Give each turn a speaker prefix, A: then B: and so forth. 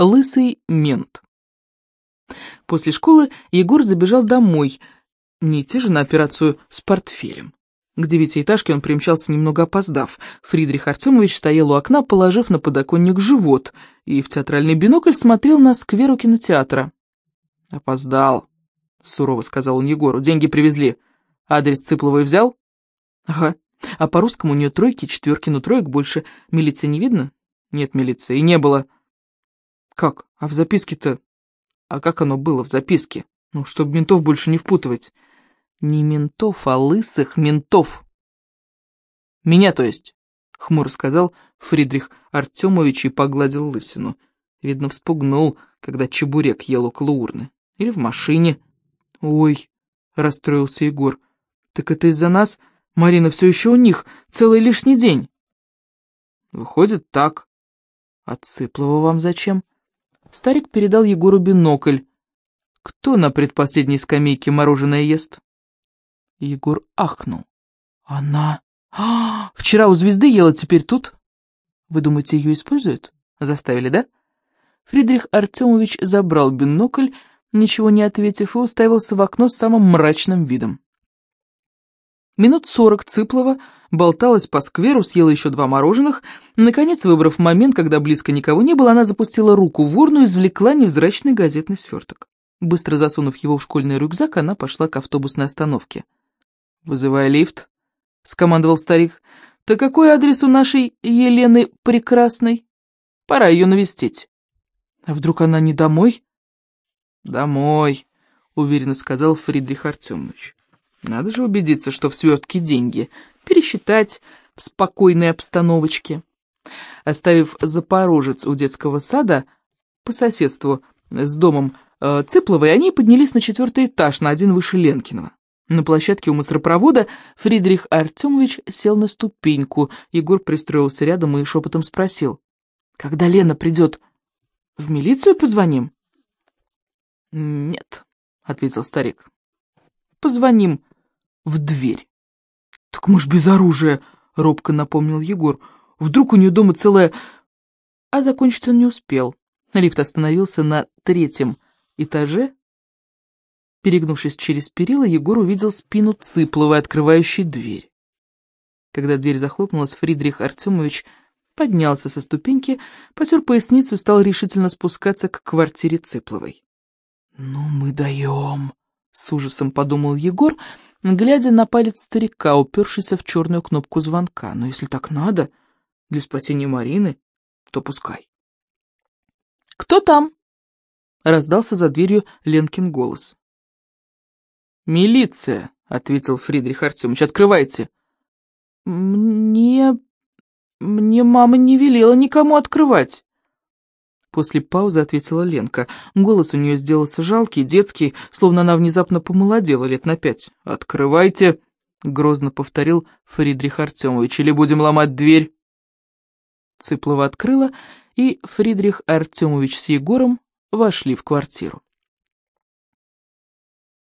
A: Лысый мент. После школы Егор забежал домой, не идти же на операцию с портфелем. К девятиэтажке он примчался немного опоздав. Фридрих Артемович стоял у окна, положив на подоконник живот, и в театральный бинокль смотрел на сквер у кинотеатра. «Опоздал», — сурово сказал он Егору. «Деньги привезли. Адрес Цыпловой взял?» «Ага. А по-русскому у нее тройки, четверки, но троек больше. Милиции не видно?» «Нет милиции. И не было». «Как? А в записке-то...» «А как оно было в записке? Ну, чтобы ментов больше не впутывать». «Не ментов, а лысых ментов». «Меня, то есть?» — хмуро сказал Фридрих Артемович и погладил лысину. Видно, вспугнул, когда чебурек ел около урны. Или в машине. «Ой», — расстроился Егор, — «так это из-за нас? Марина все еще у них, целый лишний день». «Выходит, так». «А Цыплова вам зачем?» Старик передал Егору бинокль. «Кто на предпоследней скамейке мороженое ест?» Егор ахнул. «Она... А, вчера у звезды ела, теперь тут? Вы думаете, ее используют? Заставили, да?» Фридрих Артемович забрал бинокль, ничего не ответив, и уставился в окно с самым мрачным видом. Минут сорок Цыплова болталась по скверу, съела еще два мороженых. Наконец, выбрав момент, когда близко никого не было, она запустила руку в урну и извлекла невзрачный газетный сверток. Быстро засунув его в школьный рюкзак, она пошла к автобусной остановке. «Вызывай лифт», — скомандовал старик. «Ты какой адрес у нашей Елены Прекрасной? Пора ее навестить». «А вдруг она не домой?» «Домой», — уверенно сказал Фридрих Артемович. «Надо же убедиться, что в свертке деньги. Пересчитать в спокойной обстановочке». Оставив Запорожец у детского сада по соседству с домом э, Цыпловой, они поднялись на четвертый этаж, на один выше Ленкиного. На площадке у мусоропровода Фридрих Артемович сел на ступеньку. Егор пристроился рядом и шепотом спросил. «Когда Лена придет, в милицию позвоним?» «Нет», — ответил старик. «Позвоним в дверь». «Так мы ж без оружия», — робко напомнил Егор. «Вдруг у нее дома целая...» А закончить он не успел. Лифт остановился на третьем этаже. Перегнувшись через перила, Егор увидел спину Цыпловой, открывающей дверь. Когда дверь захлопнулась, Фридрих Артемович поднялся со ступеньки, потер поясницу и стал решительно спускаться к квартире Цыпловой. «Ну мы даем», — с ужасом подумал Егор, глядя на палец старика, упершийся в черную кнопку звонка. «Но если так надо, для спасения Марины, то пускай». «Кто там?» — раздался за дверью Ленкин голос. «Милиция», — ответил Фридрих Артемович, — «открывайте». «Мне... мне мама не велела никому открывать». После паузы ответила Ленка. Голос у нее сделался жалкий, детский, словно она внезапно помолодела лет на пять. «Открывайте!» — грозно повторил Фридрих Артемович. «Или будем ломать дверь?» Цыплова открыла, и Фридрих Артемович с Егором вошли в квартиру.